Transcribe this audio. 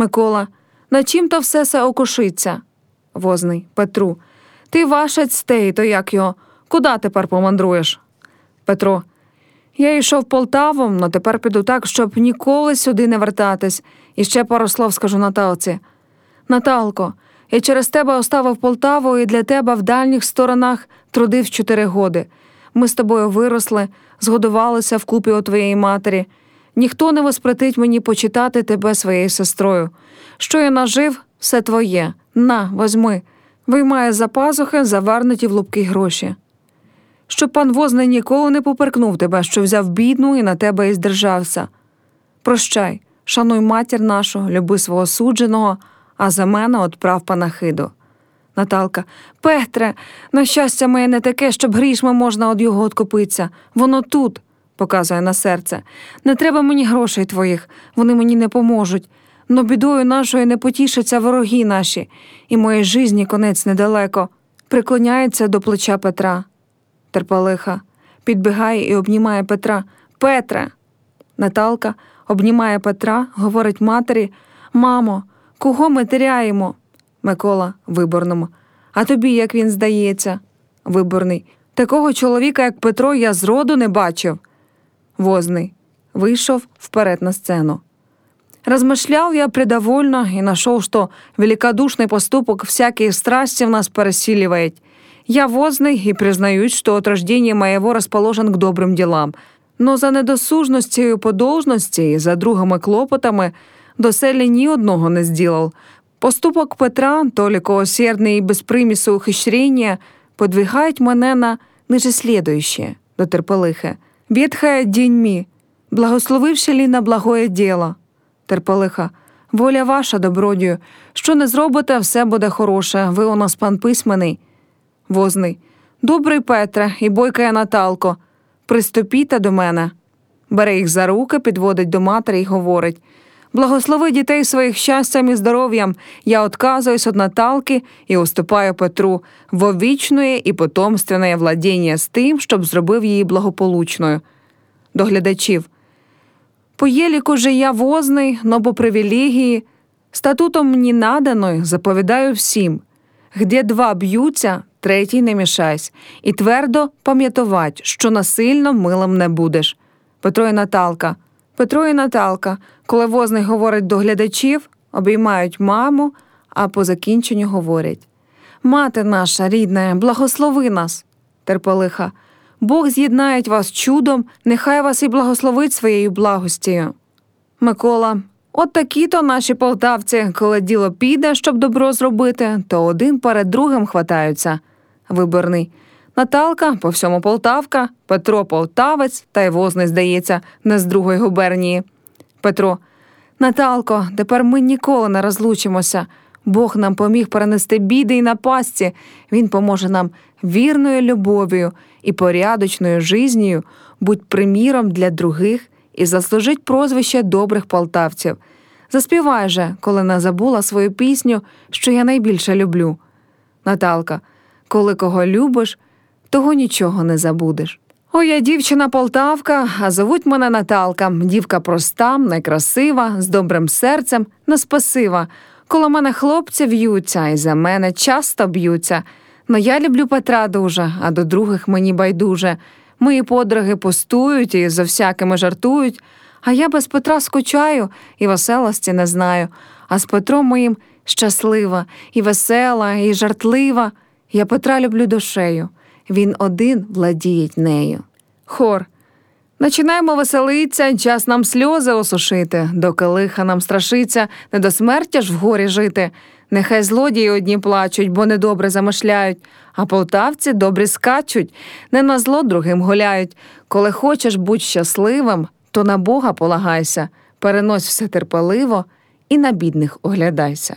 Микола, на чим то все се окушиться? Возний Петру. Ти вашець стей, то як його? Куда тепер помандруєш? Петро. Я йшов Полтавом, но тепер піду так, щоб ніколи сюди не вертатись. І ще пару слов скажу Наталці. Наталко, я через тебе оставив Полтаву і для тебе в дальніх сторонах трудив чотири годи. Ми з тобою виросли, згодувалися вкупі у твоєї матері. Ніхто не воспретить мені почитати тебе своєю сестрою. Що я нажив, все твоє. На, возьми. Виймає за пазухи завернуті в лупки гроші. Щоб пан возний ніколи не поперкнув тебе, що взяв бідну і на тебе і здержався. Прощай, шануй матір нашу, люби свого судженого, а за мене отправ панахиду. Наталка, Петре, на щастя моє не таке, щоб грішми можна од його откупитися. Воно тут, показує на серце. Не треба мені грошей твоїх, вони мені не поможуть. Но бідою нашою не потішаться вороги наші, і моєї жизні конець недалеко. Приклоняється до плеча Петра. Терпалиха підбігає і обнімає Петра. Петре. Наталка обнімає Петра, говорить матері: Мамо, кого ми теряємо? Микола виборному. А тобі як він здається? Виборний. Такого чоловіка, як Петро, я зроду не бачив. Возний вийшов вперед на сцену. Размышлял я предовольно и нашел, что великодушный поступок всякие страсти в нас пересиливает. Я возный и признаюсь, что от рождения моего расположен к добрым делам, но за недосужностью по должности і за другими клопотами до селі ні одного не зділав. Поступок Петра, толіко осердний і без примісу ухищрення, подвигають мене на нижеслідуюче, до терпелихи. Ветхая діньмі, благословивши лі на благое діло. Терпелиха, воля ваша, добродію, що не зробите, все буде хороше, ви у нас пан письменний. Возний. Добрий Петре і бойкає Наталко. Приступіте до мене. Бере їх за руки, підводить до матері і говорить: Благослови дітей своїх щастям і здоров'ям. Я отказуюсь від Наталки і уступаю Петру во вічне і потомственне владіння з тим, щоб зробив її благополучною. До глядачів. По єліку же я возний, но по привілегії, статутом мені наданою заповідаю всім. Где два б'ються, третій не мішайсь, і твердо пам'ятовать, що насильно милим не будеш. Петро і Наталка. Петро і Наталка, коли возний говорить до глядачів, обіймають маму, а по закінченню говорять Мати наша рідна, благослови нас. Терпелиха. Бог з'єднає вас чудом, нехай вас і благословить своєю благостію. Микола, от такі то наші полтавці, коли діло піде, щоб добро зробити, то один перед другим хватаються. Виборний. Наталка по всьому Полтавка, Петро Полтавець, та й возний, здається, не з другої губернії. Петро. Наталко, тепер ми ніколи не розлучимося. Бог нам поміг перенести біди і напасті. Він поможе нам вірною любов'ю і порядочною жизнію, будь приміром для других і заслужить прозвище добрих полтавців. Заспівай же, коли не забула свою пісню, що я найбільше люблю. Наталка, коли кого любиш, того нічого не забудеш. Ой, я дівчина Полтавка, а зовуть мене Наталка, дівка проста, найкрасива, з добрим серцем, неспасива. Коло мене хлопці в'ються, і за мене часто б'ються. Но я люблю Петра дуже, а до других мені байдуже. Мої подруги пустують і за всякими жартують, а я без Петра скучаю і веселості не знаю. А з Петром моїм щаслива, і весела, і жартлива. Я Петра люблю душею, він один владіє нею. Хор. Начинаємо веселиться, час нам сльози осушити, доки лиха нам страшиться, не до смертя ж в горі жити. Нехай злодії одні плачуть, бо недобре замишляють, а полтавці добрі скачуть, не на зло другим гуляють. Коли хочеш будь щасливим, то на Бога полагайся, перенось все терпеливо і на бідних оглядайся.